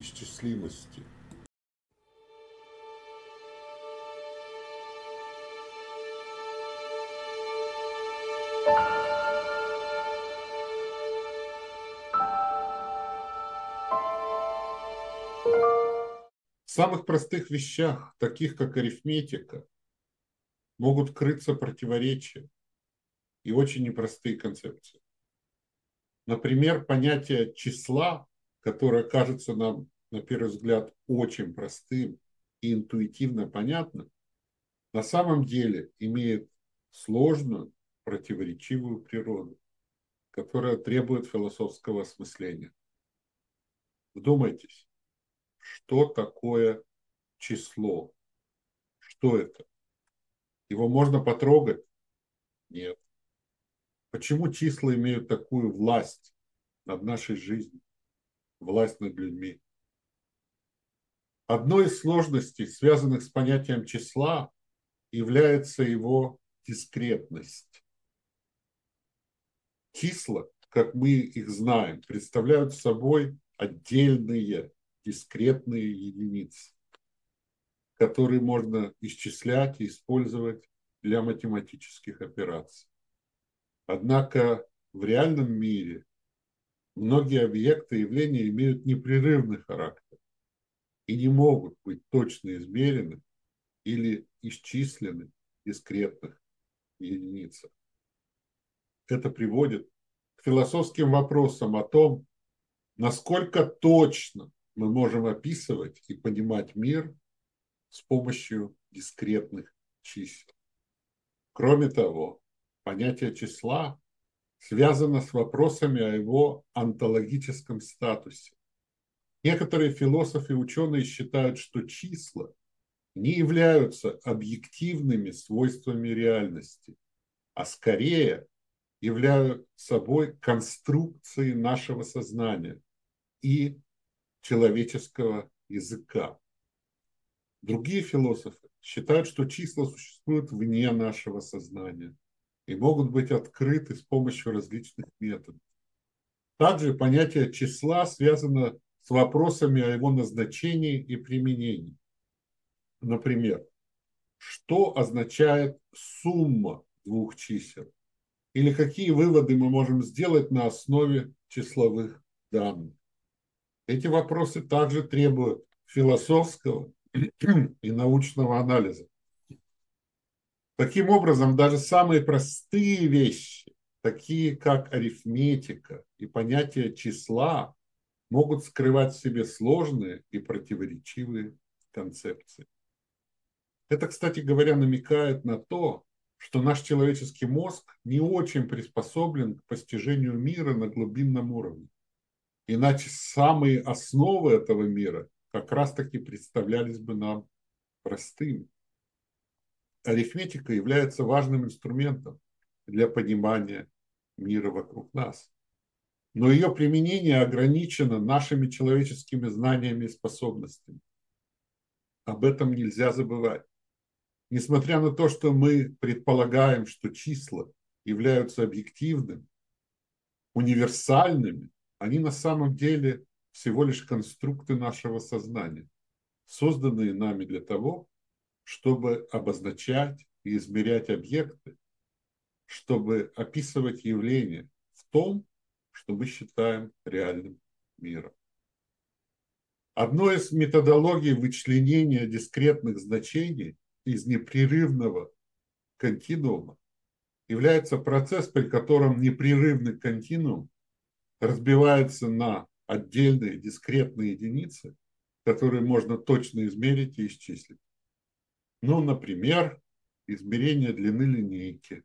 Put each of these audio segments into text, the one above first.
исчислимости. В самых простых вещах, таких как арифметика, могут крыться противоречия и очень непростые концепции. Например, понятие числа, которое кажется нам, на первый взгляд, очень простым и интуитивно понятным, на самом деле имеет сложную, противоречивую природу, которая требует философского осмысления. Вдумайтесь, что такое число? Что это? Его можно потрогать? Нет. Почему числа имеют такую власть над нашей жизнью, власть над людьми? Одной из сложностей, связанных с понятием числа, является его дискретность. Числа, как мы их знаем, представляют собой отдельные дискретные единицы, которые можно исчислять и использовать для математических операций. Однако в реальном мире многие объекты и явления имеют непрерывный характер и не могут быть точно измерены или исчислены в дискретных единицах. Это приводит к философским вопросам о том, насколько точно мы можем описывать и понимать мир с помощью дискретных чисел. Кроме того, понятие числа связано с вопросами о его онтологическом статусе. Некоторые философы и ученые считают, что числа не являются объективными свойствами реальности, а скорее являются собой конструкцией нашего сознания и человеческого языка. Другие философы считают, что числа существуют вне нашего сознания – и могут быть открыты с помощью различных методов. Также понятие числа связано с вопросами о его назначении и применении. Например, что означает сумма двух чисел? Или какие выводы мы можем сделать на основе числовых данных? Эти вопросы также требуют философского и научного анализа. Таким образом, даже самые простые вещи, такие как арифметика и понятие числа, могут скрывать в себе сложные и противоречивые концепции. Это, кстати говоря, намекает на то, что наш человеческий мозг не очень приспособлен к постижению мира на глубинном уровне. Иначе самые основы этого мира как раз-таки представлялись бы нам простыми арифметика является важным инструментом для понимания мира вокруг нас. Но ее применение ограничено нашими человеческими знаниями и способностями. Об этом нельзя забывать. Несмотря на то, что мы предполагаем, что числа являются объективными, универсальными, они на самом деле всего лишь конструкты нашего сознания, созданные нами для того, чтобы обозначать и измерять объекты, чтобы описывать явления в том, что мы считаем реальным миром. Одной из методологий вычленения дискретных значений из непрерывного континуума является процесс, при котором непрерывный континуум разбивается на отдельные дискретные единицы, которые можно точно измерить и исчислить. Ну, например, измерение длины линейки.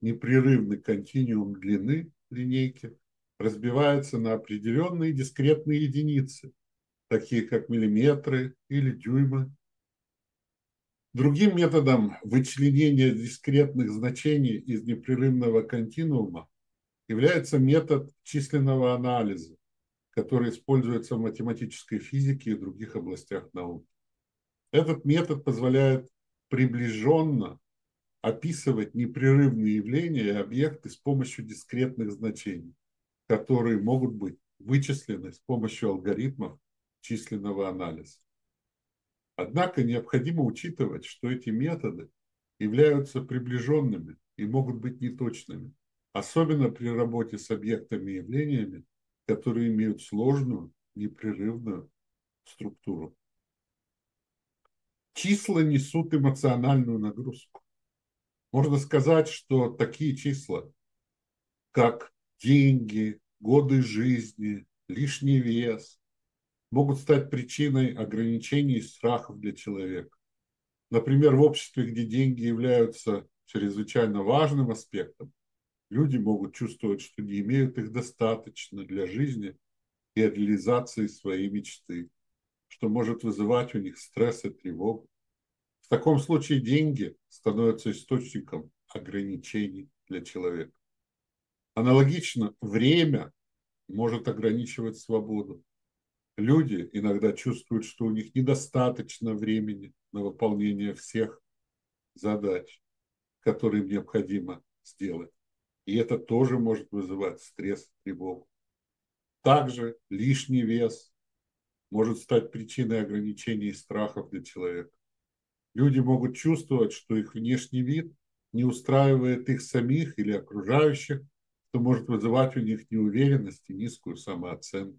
Непрерывный континуум длины линейки разбивается на определенные дискретные единицы, такие как миллиметры или дюймы. Другим методом вычленения дискретных значений из непрерывного континуума является метод численного анализа, который используется в математической физике и других областях науки. Этот метод позволяет приближенно описывать непрерывные явления и объекты с помощью дискретных значений, которые могут быть вычислены с помощью алгоритмов численного анализа. Однако необходимо учитывать, что эти методы являются приближенными и могут быть неточными, особенно при работе с объектами и явлениями, которые имеют сложную, непрерывную структуру. Числа несут эмоциональную нагрузку. Можно сказать, что такие числа, как деньги, годы жизни, лишний вес, могут стать причиной ограничений и страхов для человека. Например, в обществе, где деньги являются чрезвычайно важным аспектом, люди могут чувствовать, что не имеют их достаточно для жизни и реализации своей мечты, что может вызывать у них стресс и тревогу. В таком случае деньги становятся источником ограничений для человека. Аналогично, время может ограничивать свободу. Люди иногда чувствуют, что у них недостаточно времени на выполнение всех задач, которые им необходимо сделать. И это тоже может вызывать стресс, тревогу. Также лишний вес может стать причиной ограничений и страхов для человека. Люди могут чувствовать, что их внешний вид не устраивает их самих или окружающих, что может вызывать у них неуверенность и низкую самооценку.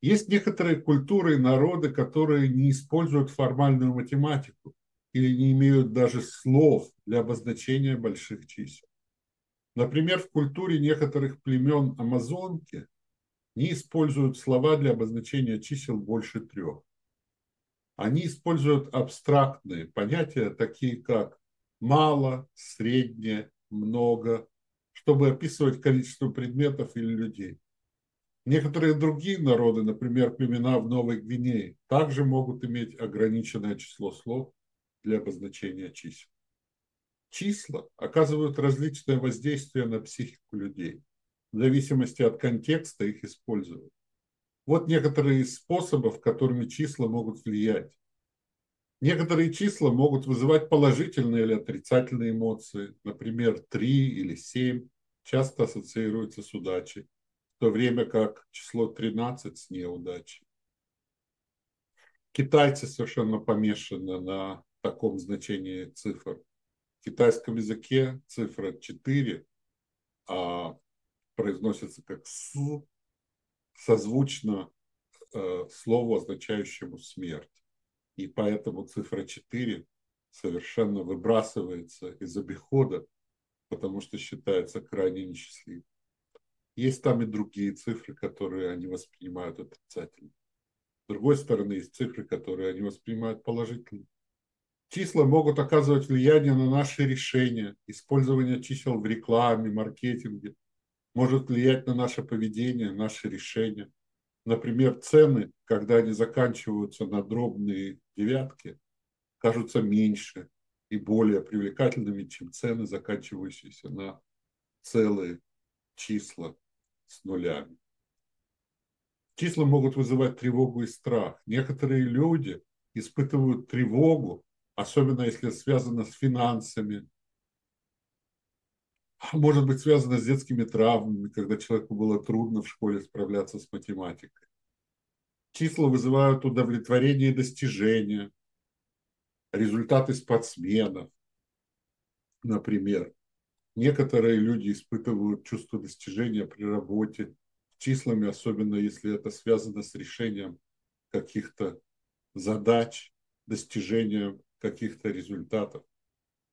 Есть некоторые культуры и народы, которые не используют формальную математику или не имеют даже слов для обозначения больших чисел. Например, в культуре некоторых племен Амазонки не используют слова для обозначения чисел больше трех. Они используют абстрактные понятия, такие как мало, среднее, много, чтобы описывать количество предметов или людей. Некоторые другие народы, например, племена в Новой Гвинее, также могут иметь ограниченное число слов для обозначения чисел. Числа оказывают различное воздействие на психику людей, в зависимости от контекста их использования. Вот некоторые из способов, которыми числа могут влиять. Некоторые числа могут вызывать положительные или отрицательные эмоции. Например, 3 или 7 часто ассоциируются с удачей, в то время как число 13 с неудачей. Китайцы совершенно помешаны на таком значении цифр. В китайском языке цифра 4 а, произносится как «с», созвучно э, слову, означающему смерть. И поэтому цифра 4 совершенно выбрасывается из обихода, потому что считается крайне несчастливым. Есть там и другие цифры, которые они воспринимают отрицательно. С другой стороны, есть цифры, которые они воспринимают положительно. Числа могут оказывать влияние на наши решения. Использование чисел в рекламе, маркетинге может влиять на наше поведение, наши решения. Например, цены, когда они заканчиваются на дробные девятки, кажутся меньше и более привлекательными, чем цены, заканчивающиеся на целые числа с нулями. Числа могут вызывать тревогу и страх. Некоторые люди испытывают тревогу, особенно если связано с финансами, может быть связано с детскими травмами, когда человеку было трудно в школе справляться с математикой. Числа вызывают удовлетворение и достижения, результаты спортсменов, например. Некоторые люди испытывают чувство достижения при работе числами, особенно если это связано с решением каких-то задач, достижением каких-то результатов.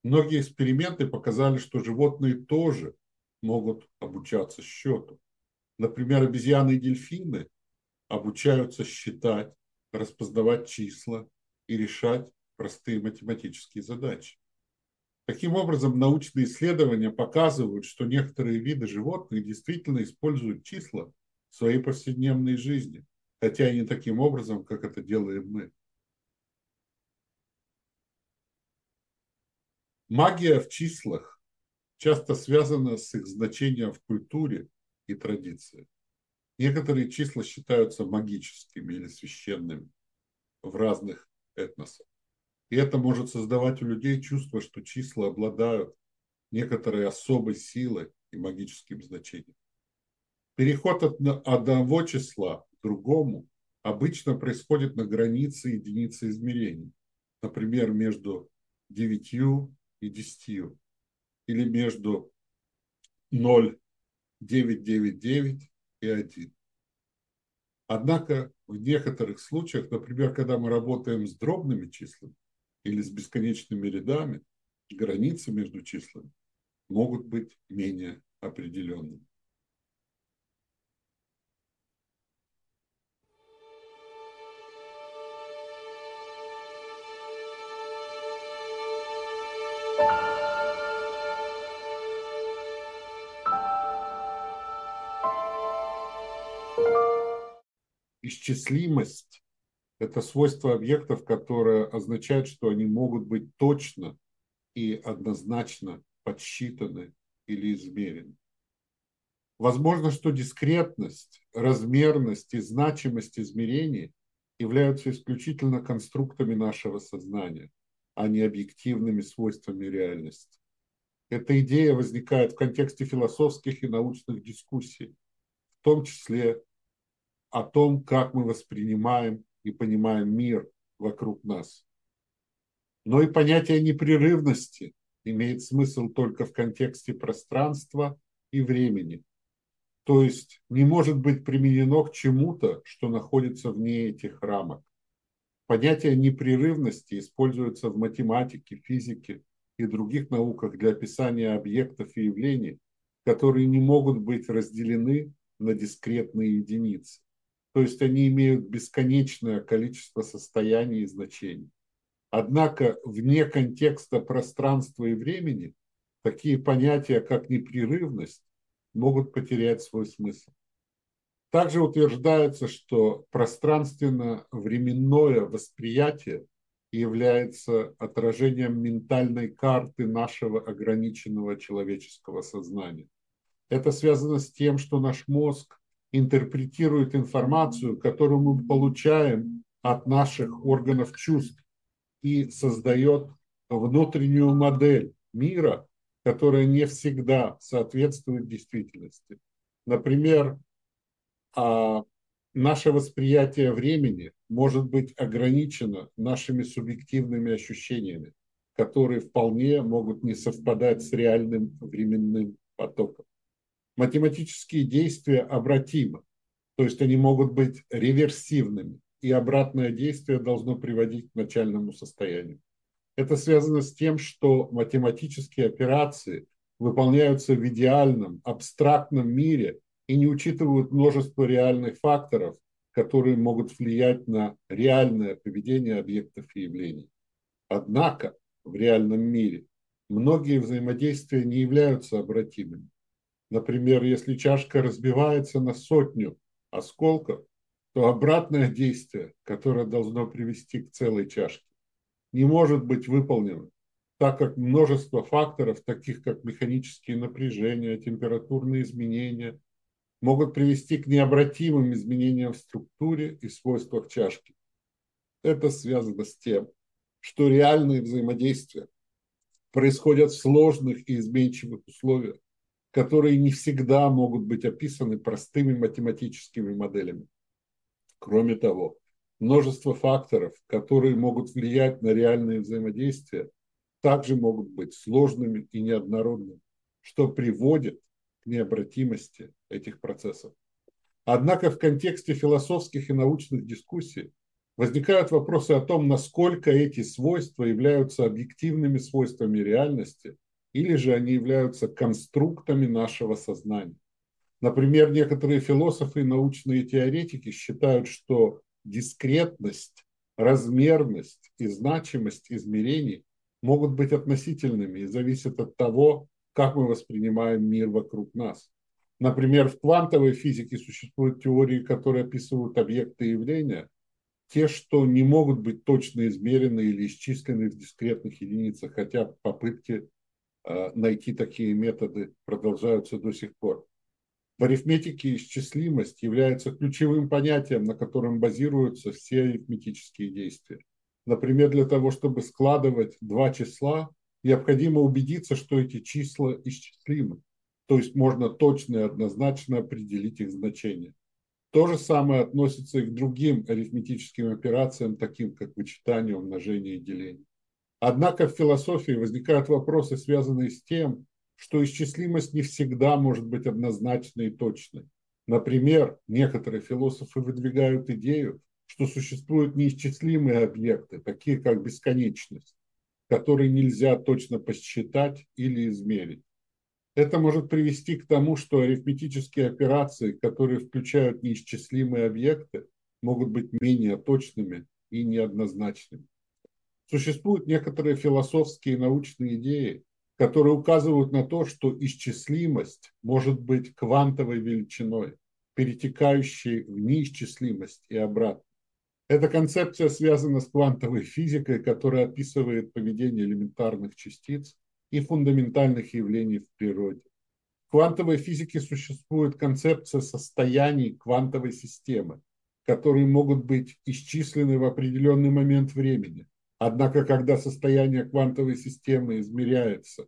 Многие эксперименты показали, что животные тоже могут обучаться счету. Например, обезьяны и дельфины обучаются считать, распознавать числа и решать простые математические задачи. Таким образом, научные исследования показывают, что некоторые виды животных действительно используют числа в своей повседневной жизни, хотя и не таким образом, как это делаем мы. Магия в числах часто связана с их значением в культуре и традиции. Некоторые числа считаются магическими или священными в разных этносах. И это может создавать у людей чувство, что числа обладают некоторой особой силой и магическим значением. Переход от одного числа к другому обычно происходит на границе единицы измерений, например, между 9 и 10, или между 0, 9, 9, 9 и 1. Однако в некоторых случаях, например, когда мы работаем с дробными числами или с бесконечными рядами, границы между числами могут быть менее определенными. Исчислимость – это свойство объектов, которое означает, что они могут быть точно и однозначно подсчитаны или измерены. Возможно, что дискретность, размерность и значимость измерений являются исключительно конструктами нашего сознания, а не объективными свойствами реальности. Эта идея возникает в контексте философских и научных дискуссий, в том числе о том, как мы воспринимаем и понимаем мир вокруг нас. Но и понятие непрерывности имеет смысл только в контексте пространства и времени. То есть не может быть применено к чему-то, что находится вне этих рамок. Понятие непрерывности используется в математике, физике и других науках для описания объектов и явлений, которые не могут быть разделены на дискретные единицы. То есть они имеют бесконечное количество состояний и значений. Однако вне контекста пространства и времени такие понятия, как непрерывность, могут потерять свой смысл. Также утверждается, что пространственно-временное восприятие является отражением ментальной карты нашего ограниченного человеческого сознания. Это связано с тем, что наш мозг интерпретирует информацию, которую мы получаем от наших органов чувств и создает внутреннюю модель мира, которая не всегда соответствует действительности. Например, а, наше восприятие времени может быть ограничено нашими субъективными ощущениями, которые вполне могут не совпадать с реальным временным потоком математические действия обратимы, то есть они могут быть реверсивными, и обратное действие должно приводить к начальному состоянию. Это связано с тем, что математические операции выполняются в идеальном, абстрактном мире и не учитывают множество реальных факторов, которые могут влиять на реальное поведение объектов и явлений. Однако в реальном мире многие взаимодействия не являются обратимыми. Например, если чашка разбивается на сотню осколков, то обратное действие, которое должно привести к целой чашке, не может быть выполнено, так как множество факторов, таких как механические напряжения, температурные изменения, могут привести к необратимым изменениям в структуре и свойствах чашки. Это связано с тем, что реальные взаимодействия происходят в сложных и изменчивых условиях, которые не всегда могут быть описаны простыми математическими моделями. Кроме того, множество факторов, которые могут влиять на реальные взаимодействия, также могут быть сложными и неоднородными, что приводит к необратимости этих процессов. Однако в контексте философских и научных дискуссий возникают вопросы о том, насколько эти свойства являются объективными свойствами реальности – или же они являются конструктами нашего сознания. Например, некоторые философы и научные теоретики считают, что дискретность, размерность и значимость измерений могут быть относительными и зависят от того, как мы воспринимаем мир вокруг нас. Например, в квантовой физике существуют теории, которые описывают объекты и явления, те, что не могут быть точно измерены или исчислены в дискретных единицах, хотя попытки найти такие методы продолжаются до сих пор. В арифметике исчислимость является ключевым понятием, на котором базируются все арифметические действия. Например, для того, чтобы складывать два числа, необходимо убедиться, что эти числа исчислимы. То есть можно точно и однозначно определить их значение. То же самое относится и к другим арифметическим операциям, таким как вычитание, умножение и деление. Однако в философии возникают вопросы, связанные с тем, что исчислимость не всегда может быть однозначной и точной. Например, некоторые философы выдвигают идею, что существуют неисчислимые объекты, такие как бесконечность, которые нельзя точно посчитать или измерить. Это может привести к тому, что арифметические операции, которые включают неисчислимые объекты, могут быть менее точными и неоднозначными. Существуют некоторые философские и научные идеи, которые указывают на то, что исчислимость может быть квантовой величиной, перетекающей в неисчислимость и обратно. Эта концепция связана с квантовой физикой, которая описывает поведение элементарных частиц и фундаментальных явлений в природе. В квантовой физике существует концепция состояний квантовой системы, которые могут быть исчислены в определенный момент времени. Однако, когда состояние квантовой системы измеряется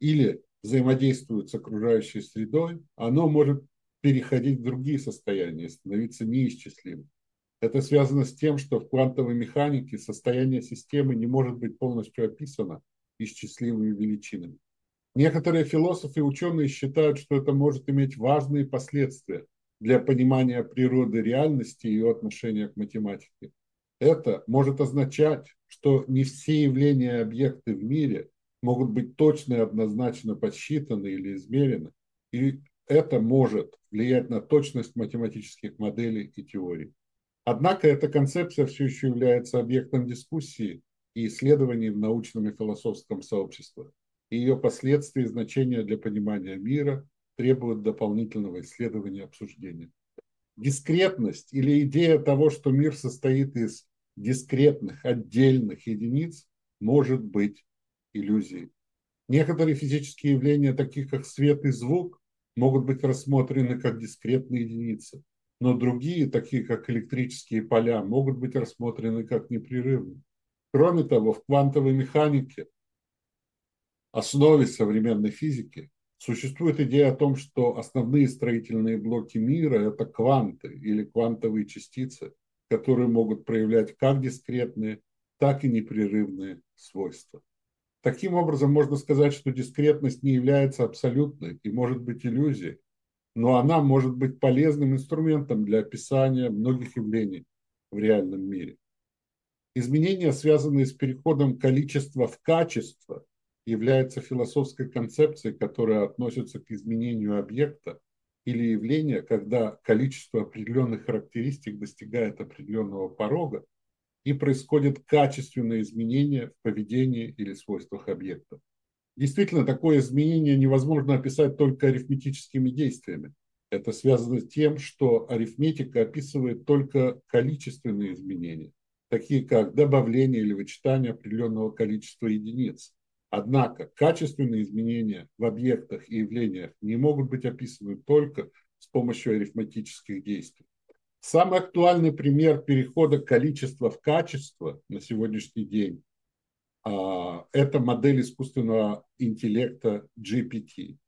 или взаимодействует с окружающей средой, оно может переходить в другие состояния, становиться неисчислимым. Это связано с тем, что в квантовой механике состояние системы не может быть полностью описано исчислимыми величинами. Некоторые философы и ученые считают, что это может иметь важные последствия для понимания природы реальности и ее отношения к математике. Это может означать, что не все явления и объекты в мире могут быть точно и однозначно подсчитаны или измерены, и это может влиять на точность математических моделей и теорий. Однако эта концепция все еще является объектом дискуссии и исследований в научном и философском сообществах. И ее последствия и значения для понимания мира требуют дополнительного исследования и обсуждения. Дискретность или идея того, что мир состоит из дискретных, отдельных единиц, может быть иллюзией. Некоторые физические явления, такие как свет и звук, могут быть рассмотрены как дискретные единицы, но другие, такие как электрические поля, могут быть рассмотрены как непрерывные. Кроме того, в квантовой механике, основе современной физики, существует идея о том, что основные строительные блоки мира – это кванты или квантовые частицы, которые могут проявлять как дискретные, так и непрерывные свойства. Таким образом, можно сказать, что дискретность не является абсолютной и может быть иллюзией, но она может быть полезным инструментом для описания многих явлений в реальном мире. Изменения, связанные с переходом количества в качество, являются философской концепцией, которая относится к изменению объекта или явления, когда количество определенных характеристик достигает определенного порога и происходит качественное изменение в поведении или свойствах объекта. Действительно, такое изменение невозможно описать только арифметическими действиями. Это связано с тем, что арифметика описывает только количественные изменения такие как добавление или вычитание определенного количества единиц. Однако качественные изменения в объектах и явлениях не могут быть описаны только с помощью арифметических действий. Самый актуальный пример перехода количества в качество на сегодняшний день а, – это модель искусственного интеллекта GPT.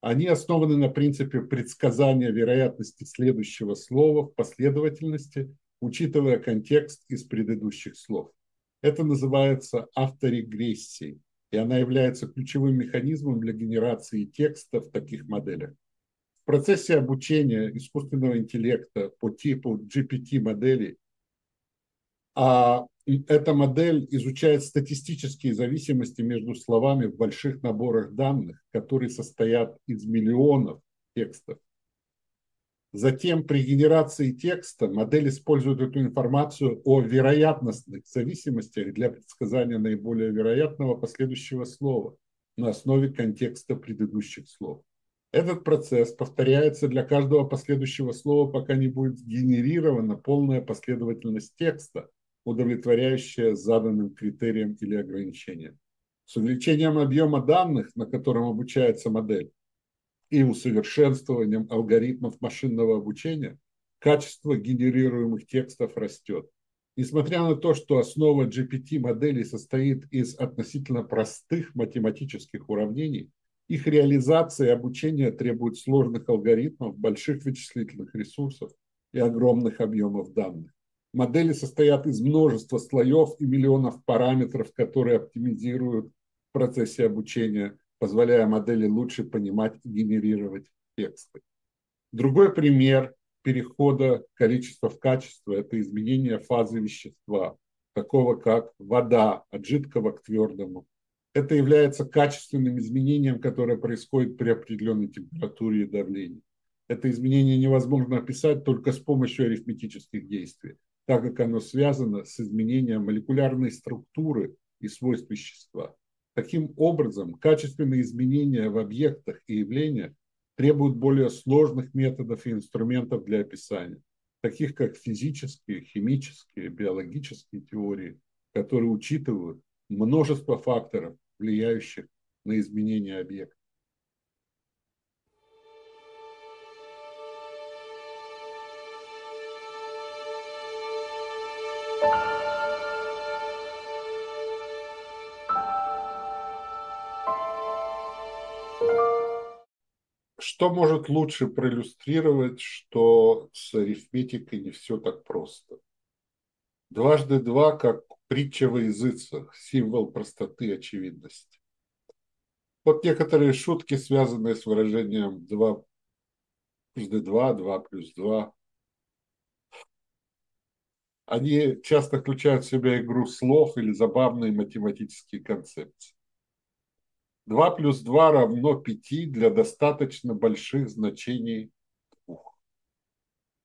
Они основаны на принципе предсказания вероятности следующего слова в последовательности учитывая контекст из предыдущих слов. Это называется авторегрессией, и она является ключевым механизмом для генерации текста в таких моделях. В процессе обучения искусственного интеллекта по типу GPT-моделей а эта модель изучает статистические зависимости между словами в больших наборах данных, которые состоят из миллионов текстов. Затем при генерации текста модель использует эту информацию о вероятностных зависимостях для предсказания наиболее вероятного последующего слова на основе контекста предыдущих слов. Этот процесс повторяется для каждого последующего слова, пока не будет сгенерирована полная последовательность текста, удовлетворяющая заданным критериям или ограничениям. С увеличением объема данных, на котором обучается модель, и усовершенствованием алгоритмов машинного обучения качество генерируемых текстов растет. Несмотря на то, что основа GPT-моделей состоит из относительно простых математических уравнений, Их реализация и обучение требуют сложных алгоритмов, больших вычислительных ресурсов и огромных объемов данных. Модели состоят из множества слоев и миллионов параметров, которые оптимизируют в процессе обучения, позволяя модели лучше понимать и генерировать тексты. Другой пример перехода количества в качество – это изменение фазы вещества, такого как вода от жидкого к твердому. Это является качественным изменением, которое происходит при определенной температуре и давлении. Это изменение невозможно описать только с помощью арифметических действий так как оно связано с изменением молекулярной структуры и свойств вещества. Таким образом, качественные изменения в объектах и явлениях требуют более сложных методов и инструментов для описания, таких как физические, химические, биологические теории, которые учитывают множество факторов, влияющих на изменение объекта. Что может лучше проиллюстрировать, что с арифметикой не все так просто? Дважды два, как притча во языцах, символ простоты и очевидности. Вот некоторые шутки, связанные с выражением 2 плюс 2, 2 плюс 2. Они часто включают в себя игру слов или забавные математические концепции. 2 плюс 2 равно 5 для достаточно больших значений 2.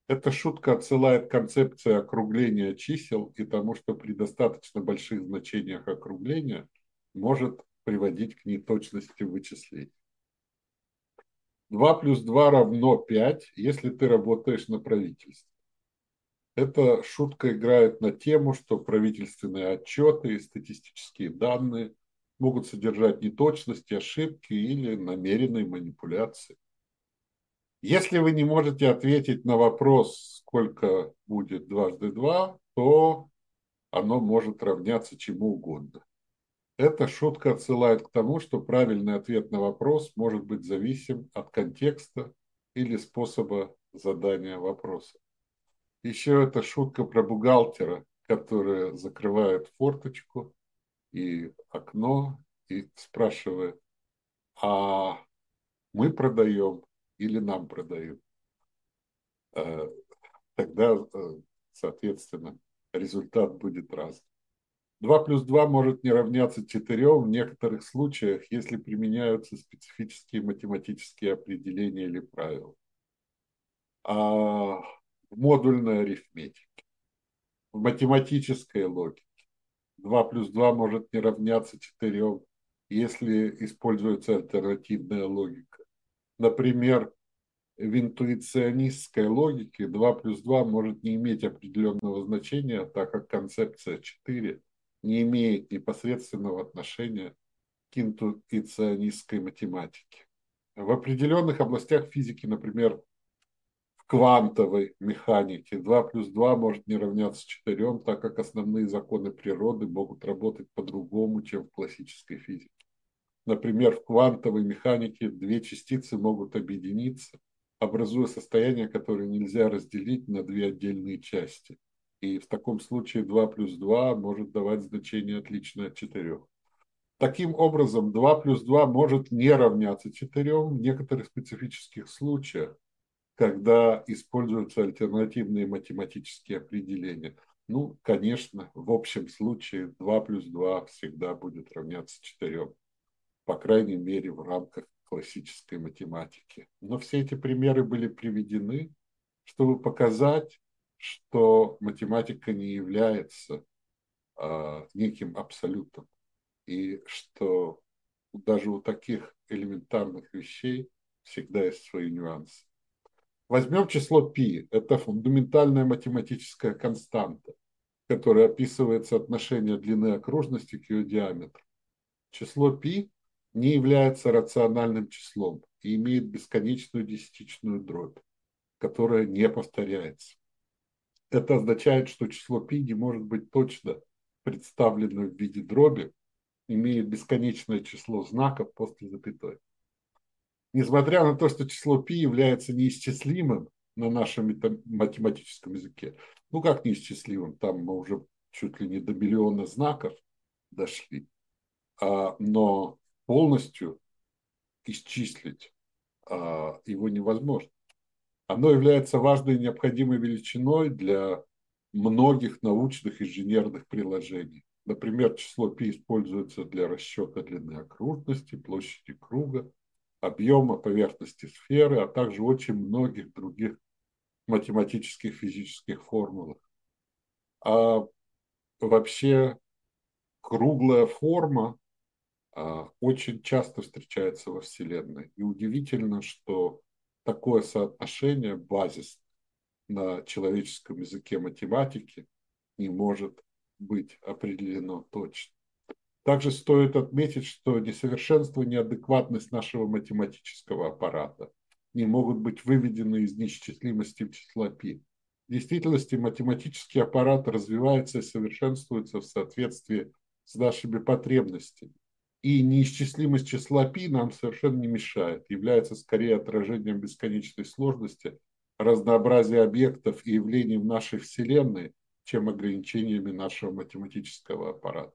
Эта шутка отсылает к концепции округления чисел и тому, что при достаточно больших значениях округления может приводить к неточности вычислений. 2 плюс 2 равно 5, если ты работаешь на правительстве. Эта шутка играет на тему, что правительственные отчеты и статистические данные – могут содержать неточности, ошибки или намеренные манипуляции. Если вы не можете ответить на вопрос, сколько будет дважды два, то оно может равняться чему угодно. Эта шутка отсылает к тому, что правильный ответ на вопрос может быть зависим от контекста или способа задания вопроса. Еще это шутка про бухгалтера, который закрывает форточку и окно и спрашивает, а мы продаем или нам продают? Э, тогда, э, соответственно, результат будет разный. 2 плюс 2 может не равняться 4 в некоторых случаях, если применяются специфические математические определения или правила. А в модульной арифметике, в математической логике 2 плюс 2 может не равняться 4, если используется альтернативная логика. Например, в интуиционистской логике 2 плюс 2 может не иметь определенного значения, так как концепция 4 не имеет непосредственного отношения к интуиционистской математике. В определенных областях физики, например, квантовой механике 2 плюс 2 может не равняться 4, так как основные законы природы могут работать по-другому, чем в классической физике. Например, в квантовой механике две частицы могут объединиться, образуя состояние, которое нельзя разделить на две отдельные части. И в таком случае 2 плюс 2 может давать значение отличное от 4. Таким образом, 2 плюс 2 может не равняться 4 в некоторых специфических случаях, когда используются альтернативные математические определения. Ну, конечно, в общем случае 2 плюс 2 всегда будет равняться 4, по крайней мере, в рамках классической математики. Но все эти примеры были приведены, чтобы показать, что математика не является э, неким абсолютом, и что даже у таких элементарных вещей всегда есть свои нюансы. Возьмем число π. Это фундаментальная математическая константа, которая описывает соотношение длины окружности к ее диаметру. Число π не является рациональным числом и имеет бесконечную десятичную дробь, которая не повторяется. Это означает, что число π не может быть точно представлено в виде дроби, имеет бесконечное число знаков после запятой. Несмотря на то, что число π является неисчислимым на нашем математическом языке, ну как неисчислимым, там мы уже чуть ли не до миллиона знаков дошли, а, но полностью исчислить а, его невозможно. Оно является важной и необходимой величиной для многих научных инженерных приложений. Например, число π используется для расчета длины окружности, площади круга, объема поверхности сферы, а также очень многих других математических физических формулах. А вообще круглая форма а, очень часто встречается во Вселенной. И удивительно, что такое соотношение базис на человеческом языке математики не может быть определено точно. Также стоит отметить, что несовершенство и неадекватность нашего математического аппарата не могут быть выведены из неисчислимости числа π. В действительности математический аппарат развивается и совершенствуется в соответствии с нашими потребностями. И неисчислимость числа π нам совершенно не мешает, является скорее отражением бесконечной сложности, разнообразия объектов и явлений в нашей Вселенной, чем ограничениями нашего математического аппарата.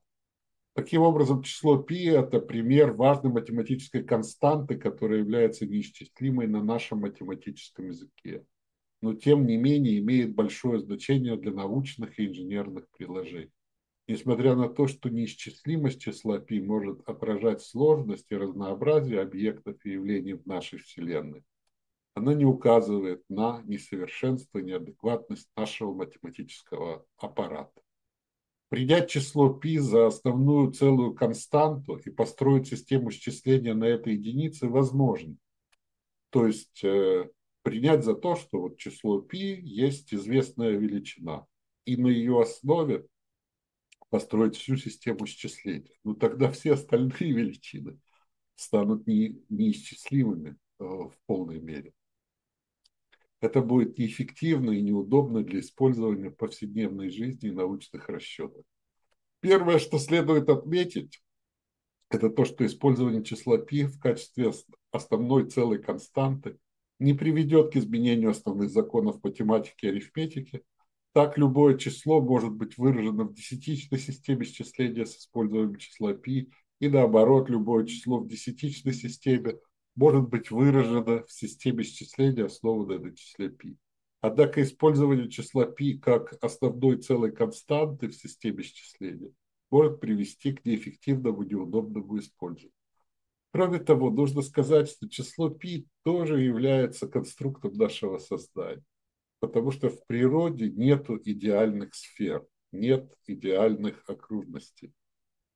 Таким образом, число π – это пример важной математической константы, которая является неисчислимой на нашем математическом языке, но тем не менее имеет большое значение для научных и инженерных приложений. Несмотря на то, что неисчислимость числа π может отражать сложность и разнообразие объектов и явлений в нашей Вселенной, она не указывает на несовершенство и неадекватность нашего математического аппарата. Принять число π за основную целую константу и построить систему счисления на этой единице возможно. То есть э, принять за то, что вот число π есть известная величина, и на ее основе построить всю систему счисления. Ну тогда все остальные величины станут не, неисчислимыми э, в полной мере. Это будет неэффективно и неудобно для использования в повседневной жизни и научных расчетах. Первое, что следует отметить, это то, что использование числа π в качестве основной целой константы не приведет к изменению основных законов математики и арифметики. Так, любое число может быть выражено в десятичной системе счисления с использованием числа π, и наоборот, любое число в десятичной системе может быть выражено в системе счисления, основанной на числе π. Однако использование числа π как основной целой константы в системе счисления может привести к неэффективному, неудобному использованию. Кроме того, нужно сказать, что число π тоже является конструктом нашего сознания, потому что в природе нет идеальных сфер, нет идеальных окружностей.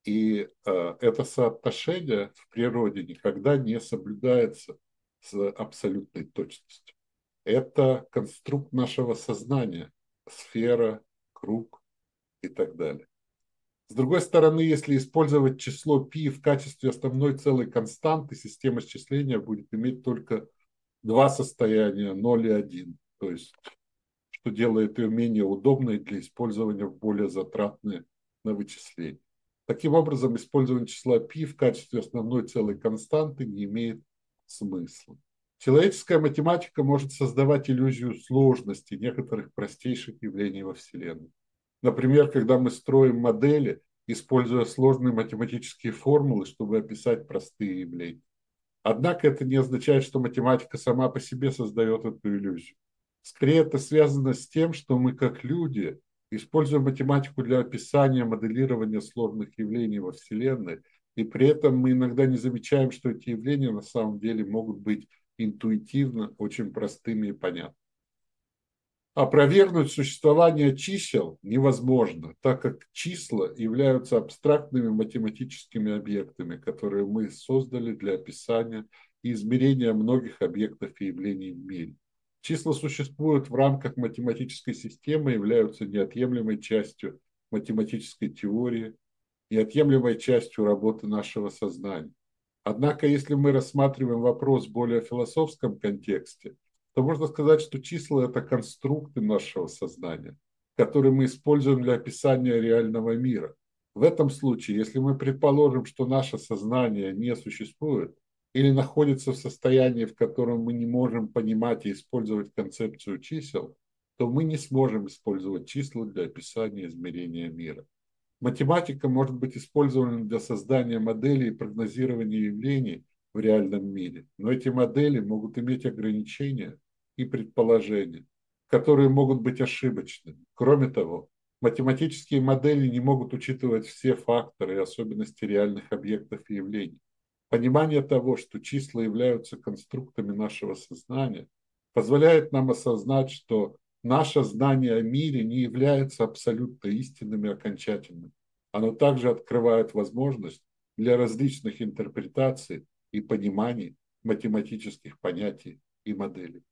И э, это соотношение в природе никогда не соблюдается с абсолютной точностью. Это конструкт нашего сознания, сфера, круг и так далее. С другой стороны, если использовать число π в качестве основной целой константы, система счисления будет иметь только два состояния, 0 и 1. То есть, что делает ее менее удобной для использования в более затратные на вычисление. Таким образом, использование числа π в качестве основной целой константы не имеет смысла. Человеческая математика может создавать иллюзию сложности некоторых простейших явлений во Вселенной. Например, когда мы строим модели, используя сложные математические формулы, чтобы описать простые явления. Однако это не означает, что математика сама по себе создает эту иллюзию. Скорее, это связано с тем, что мы как люди используем математику для описания, моделирования сложных явлений во Вселенной, и при этом мы иногда не замечаем, что эти явления на самом деле могут быть интуитивно очень простыми и понятными. Опровергнуть существование чисел невозможно, так как числа являются абстрактными математическими объектами, которые мы создали для описания и измерения многих объектов и явлений в мире. Числа существуют в рамках математической системы, являются неотъемлемой частью математической теории, неотъемлемой частью работы нашего сознания. Однако, если мы рассматриваем вопрос в более философском контексте, то можно сказать, что числа – это конструкты нашего сознания, которые мы используем для описания реального мира. В этом случае, если мы предположим, что наше сознание не существует, или находится в состоянии, в котором мы не можем понимать и использовать концепцию чисел, то мы не сможем использовать числа для описания измерения мира. Математика может быть использована для создания моделей и прогнозирования явлений в реальном мире, но эти модели могут иметь ограничения и предположения, которые могут быть ошибочными. Кроме того, математические модели не могут учитывать все факторы и особенности реальных объектов и явлений. Понимание того, что числа являются конструктами нашего сознания, позволяет нам осознать, что наше знание о мире не является абсолютно истинным и окончательным. Оно также открывает возможность для различных интерпретаций и пониманий математических понятий и моделей.